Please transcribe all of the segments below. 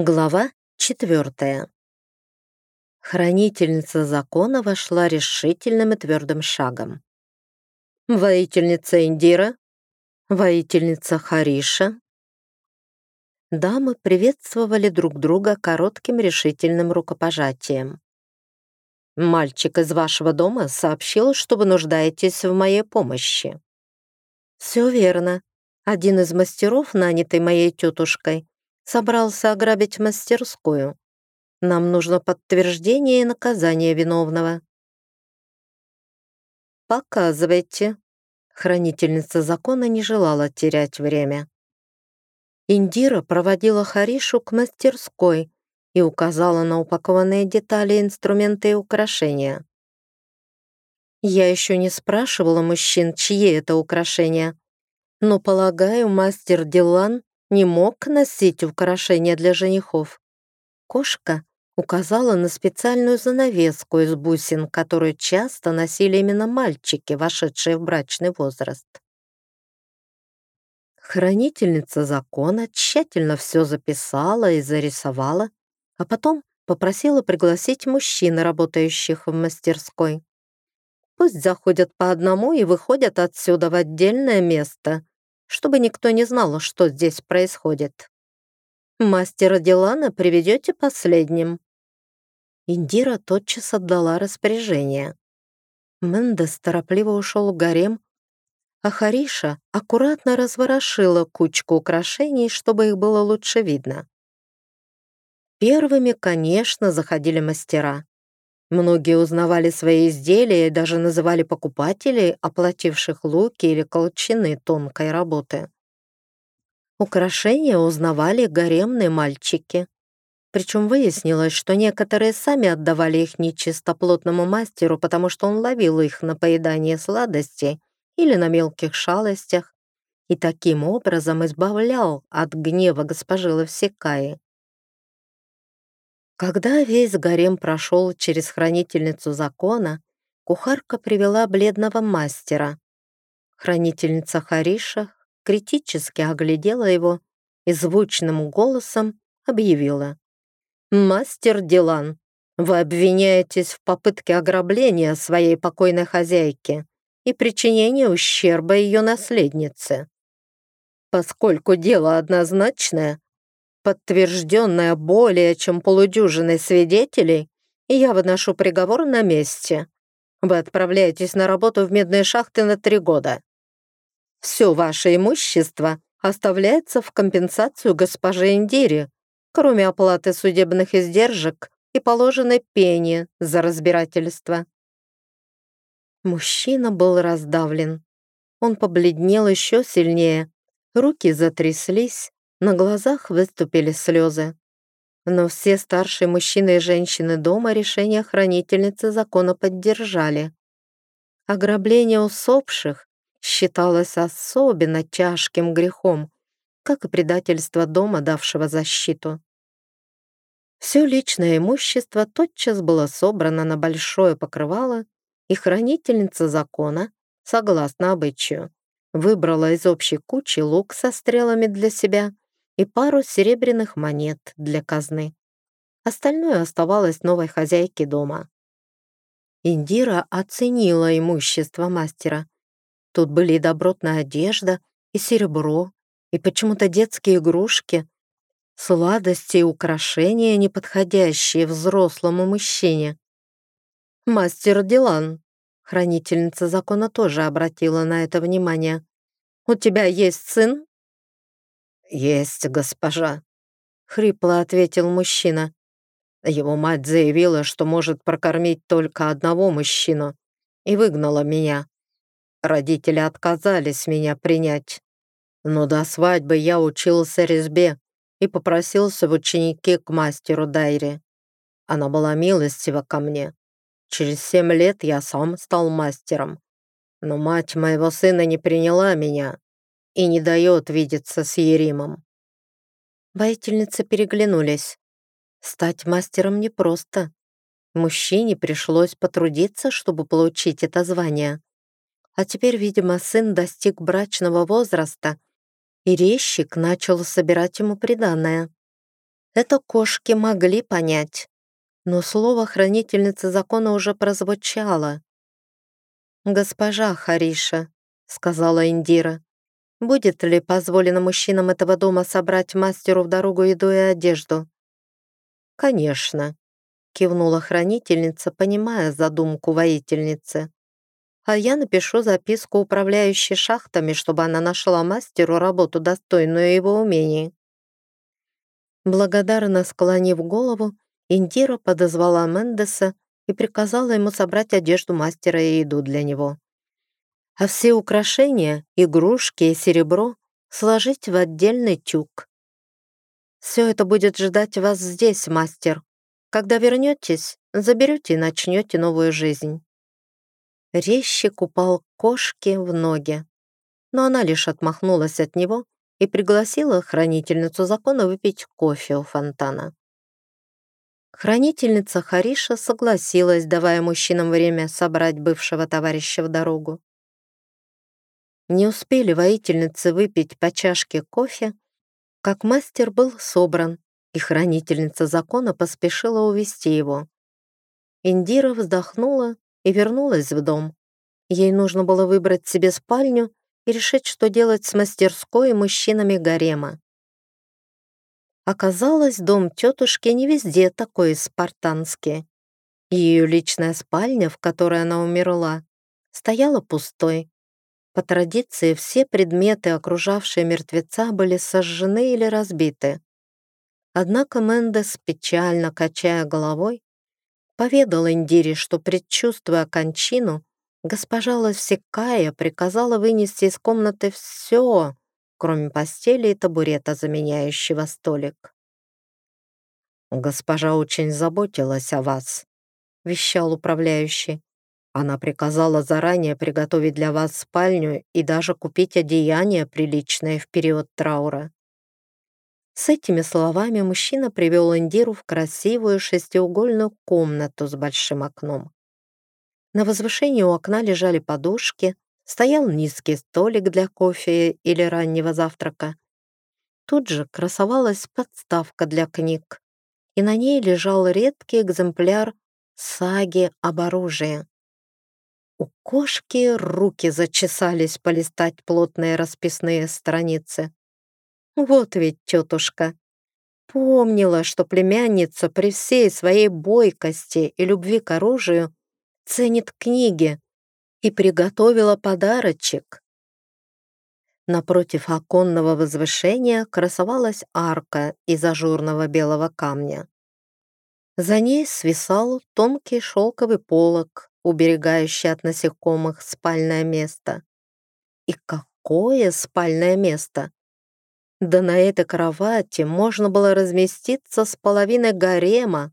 Глава четвертая. Хранительница закона вошла решительным и твердым шагом. Воительница Индира, воительница Хариша. Дамы приветствовали друг друга коротким решительным рукопожатием. «Мальчик из вашего дома сообщил, что вы нуждаетесь в моей помощи». «Все верно. Один из мастеров, нанятый моей тетушкой, собрался ограбить мастерскую. Нам нужно подтверждение и наказание виновного. «Показывайте». Хранительница закона не желала терять время. Индира проводила Харишу к мастерской и указала на упакованные детали, инструменты и украшения. Я еще не спрашивала мужчин, чьи это украшения, но, полагаю, мастер Дилан не мог носить украшения для женихов. Кошка указала на специальную занавеску из бусин, которую часто носили именно мальчики, вошедшие в брачный возраст. Хранительница закона тщательно все записала и зарисовала, а потом попросила пригласить мужчин, работающих в мастерской. Пусть заходят по одному и выходят отсюда в отдельное место, чтобы никто не знал, что здесь происходит. Мастера Дилана приведете последним». Индира тотчас отдала распоряжение. Мендес торопливо ушел в гарем, а Хариша аккуратно разворошила кучку украшений, чтобы их было лучше видно. Первыми, конечно, заходили мастера. Многие узнавали свои изделия и даже называли покупателей, оплативших луки или колчаны тонкой работы. Украшения узнавали гаремные мальчики. Причем выяснилось, что некоторые сами отдавали их нечистоплотному мастеру, потому что он ловил их на поедание сладостей или на мелких шалостях и таким образом избавлял от гнева госпожи Лавсекаи. Когда весь гарем прошел через хранительницу закона, кухарка привела бледного мастера. Хранительница Хариша критически оглядела его и звучным голосом объявила. «Мастер Дилан, вы обвиняетесь в попытке ограбления своей покойной хозяйки и причинения ущерба ее наследнице. Поскольку дело однозначное, подтвержденная более чем полудюжиной свидетелей, я выношу приговор на месте. Вы отправляетесь на работу в медные шахты на три года. Все ваше имущество оставляется в компенсацию госпоже Индире, кроме оплаты судебных издержек и положенной пени за разбирательство. Мужчина был раздавлен. Он побледнел еще сильнее, руки затряслись, на глазах выступили слезы. Но все старшие мужчины и женщины дома решение хранительницы закона поддержали. Ограбление усопших считалось особенно тяжким грехом, как и предательство дома, давшего защиту. Все личное имущество тотчас было собрано на большое покрывало, и хранительница закона, согласно обычаю, выбрала из общей кучи лук со стрелами для себя и пару серебряных монет для казны. Остальное оставалось новой хозяйке дома. Индира оценила имущество мастера. Тут были и добротная одежда, и серебро, и почему-то детские игрушки, сладости и украшения, не подходящие взрослому мужчине. «Мастер Дилан», хранительница закона тоже обратила на это внимание. «У тебя есть сын?» «Есть, госпожа», — хрипло ответил мужчина. Его мать заявила, что может прокормить только одного мужчину, и выгнала меня. Родители отказались меня принять. Но до свадьбы я учился резьбе и попросился в ученики к мастеру Дайре. Она была милостива ко мне. Через семь лет я сам стал мастером. Но мать моего сына не приняла меня и не дает видеться с Еримом. Воительницы переглянулись. Стать мастером непросто. Мужчине пришлось потрудиться, чтобы получить это звание. А теперь, видимо, сын достиг брачного возраста, и резчик начал собирать ему приданное. Это кошки могли понять, но слово хранительницы закона уже прозвучало. «Госпожа Хариша», — сказала Индира, «будет ли позволено мужчинам этого дома собрать мастеру в дорогу еду и одежду?» «Конечно», — кивнула хранительница, понимая задумку воительницы. «А я напишу записку управляющей шахтами, чтобы она нашла мастеру работу, достойную его умений». Благодарно склонив голову, Индира подозвала Мендеса и приказала ему собрать одежду мастера и еду для него. А все украшения, игрушки и серебро сложить в отдельный тюк. «Все это будет ждать вас здесь, мастер. Когда вернетесь, заберете и начнете новую жизнь». Резчик упал кошке в ноги, но она лишь отмахнулась от него и пригласила хранительницу закона выпить кофе у фонтана. Хранительница Хариша согласилась, давая мужчинам время собрать бывшего товарища в дорогу. Не успели воительницы выпить по чашке кофе, как мастер был собран, и хранительница закона поспешила увести его. Индира вздохнула и вернулась в дом. Ей нужно было выбрать себе спальню и решить, что делать с мастерской и мужчинами гарема. Оказалось, дом тетушки не везде такой спартанский. Ее личная спальня, в которой она умерла, стояла пустой. По традиции все предметы, окружавшие мертвеца, были сожжены или разбиты. Однако Мендес, печально качая головой, поведал Индире, что, предчувствуя кончину, Госпожа Лосекая приказала вынести из комнаты все, кроме постели и табурета, заменяющего столик. «Госпожа очень заботилась о вас», — вещал управляющий. «Она приказала заранее приготовить для вас спальню и даже купить одеяние приличное в период траура». С этими словами мужчина привел Индиру в красивую шестиугольную комнату с большим окном. На возвышении у окна лежали подушки, стоял низкий столик для кофе или раннего завтрака. Тут же красовалась подставка для книг, и на ней лежал редкий экземпляр саги об оружии. У кошки руки зачесались полистать плотные расписные страницы. Вот ведь тетушка. Помнила, что племянница при всей своей бойкости и любви к оружию ценит книги и приготовила подарочек. Напротив оконного возвышения красовалась арка из ажурного белого камня. За ней свисал тонкий шелковый полог, уберегающий от насекомых спальное место. И какое спальное место! Да на этой кровати можно было разместиться с половиной гарема.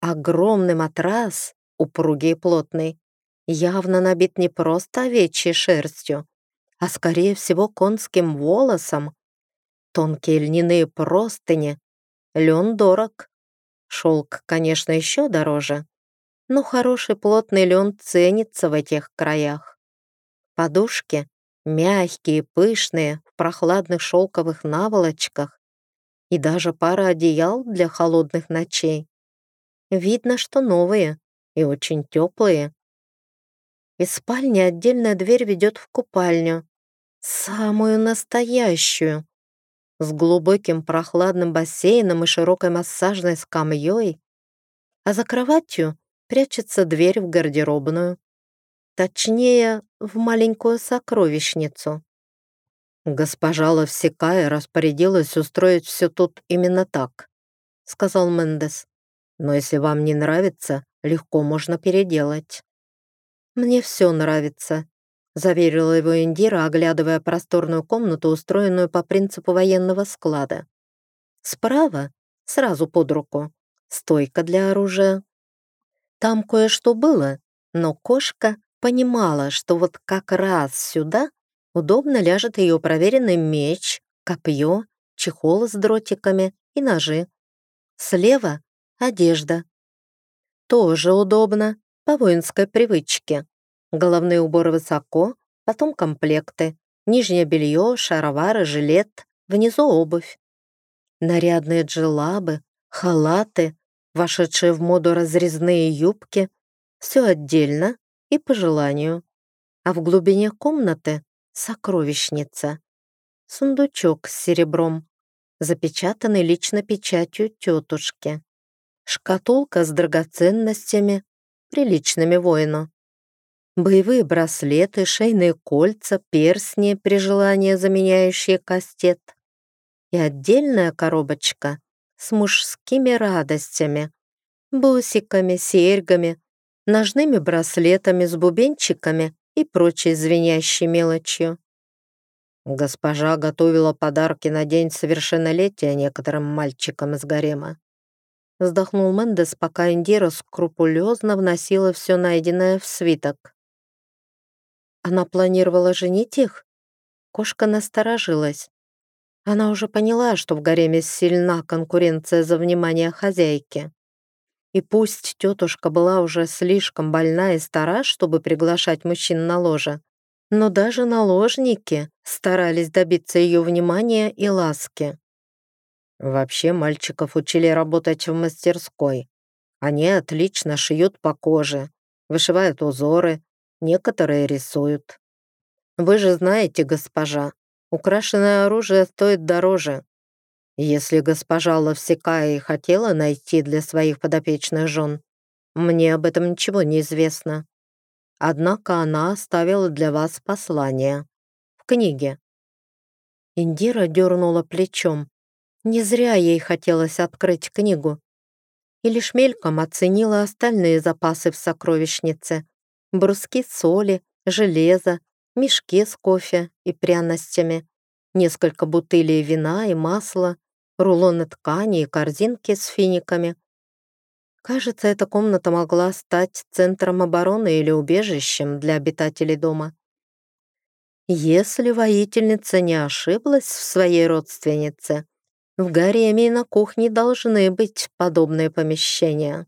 Огромный матрас упругий и плотный, явно набит не просто овечьей шерстью, а скорее всего конским волосом. Тонкие льняные простыни, лен дорог. Шелк, конечно, еще дороже, но хороший плотный лен ценится в этих краях. Подушки мягкие, пышные, в прохладных шелковых наволочках и даже пара одеял для холодных ночей. Видно, что новые, и очень теплые. Из спальни отдельная дверь ведет в купальню. Самую настоящую. С глубоким прохладным бассейном и широкой массажной скамьей. А за кроватью прячется дверь в гардеробную. Точнее, в маленькую сокровищницу. «Госпожа Ловсекая распорядилась устроить все тут именно так», — сказал Мендес. «Но если вам не нравится, легко можно переделать». «Мне все нравится», — заверила его Индира, оглядывая просторную комнату, устроенную по принципу военного склада. Справа, сразу под руку, стойка для оружия. Там кое-что было, но кошка понимала, что вот как раз сюда удобно ляжет ее проверенный меч, копье, чехол с дротиками и ножи. Слева — одежда, тоже удобно, по воинской привычке. Головные уборы высоко, потом комплекты. Нижнее белье, шаровары, жилет, внизу обувь. нарядные джелабы, халаты, вошедшие в моду разрезные юбки, все отдельно и по желанию. А в глубине комнаты — сокровищница. Сундучок с серебром, запечатанный лично печатью тетушки. Шкатулка с драгоценностями, приличными воину. Боевые браслеты, шейные кольца, перстни, при желании заменяющие кастет. И отдельная коробочка с мужскими радостями, бусиками, серьгами, ножными браслетами с бубенчиками и прочей звенящей мелочью. Госпожа готовила подарки на день совершеннолетия некоторым мальчикам из гарема. Вздохнул Мендес, пока Индира скрупулезно вносила все найденное в свиток. Она планировала женить их? Кошка насторожилась. Она уже поняла, что в гареме сильна конкуренция за внимание хозяйки. И пусть тетушка была уже слишком больна и стара, чтобы приглашать мужчин на ложе, но даже наложники старались добиться ее внимания и ласки. Вообще мальчиков учили работать в мастерской. Они отлично шьют по коже, вышивают узоры, некоторые рисуют. Вы же знаете, госпожа, украшенное оружие стоит дороже. Если госпожа Ловсекая и хотела найти для своих подопечных жен, мне об этом ничего не известно. Однако она оставила для вас послание. В книге. Индира дернула плечом. Не зря ей хотелось открыть книгу. И лишь мельком оценила остальные запасы в сокровищнице. Бруски соли, железо, мешки с кофе и пряностями, несколько бутылей вина и масла, рулоны ткани и корзинки с финиками. Кажется, эта комната могла стать центром обороны или убежищем для обитателей дома. Если воительница не ошиблась в своей родственнице, в гареме и на кухне должны быть подобные помещения.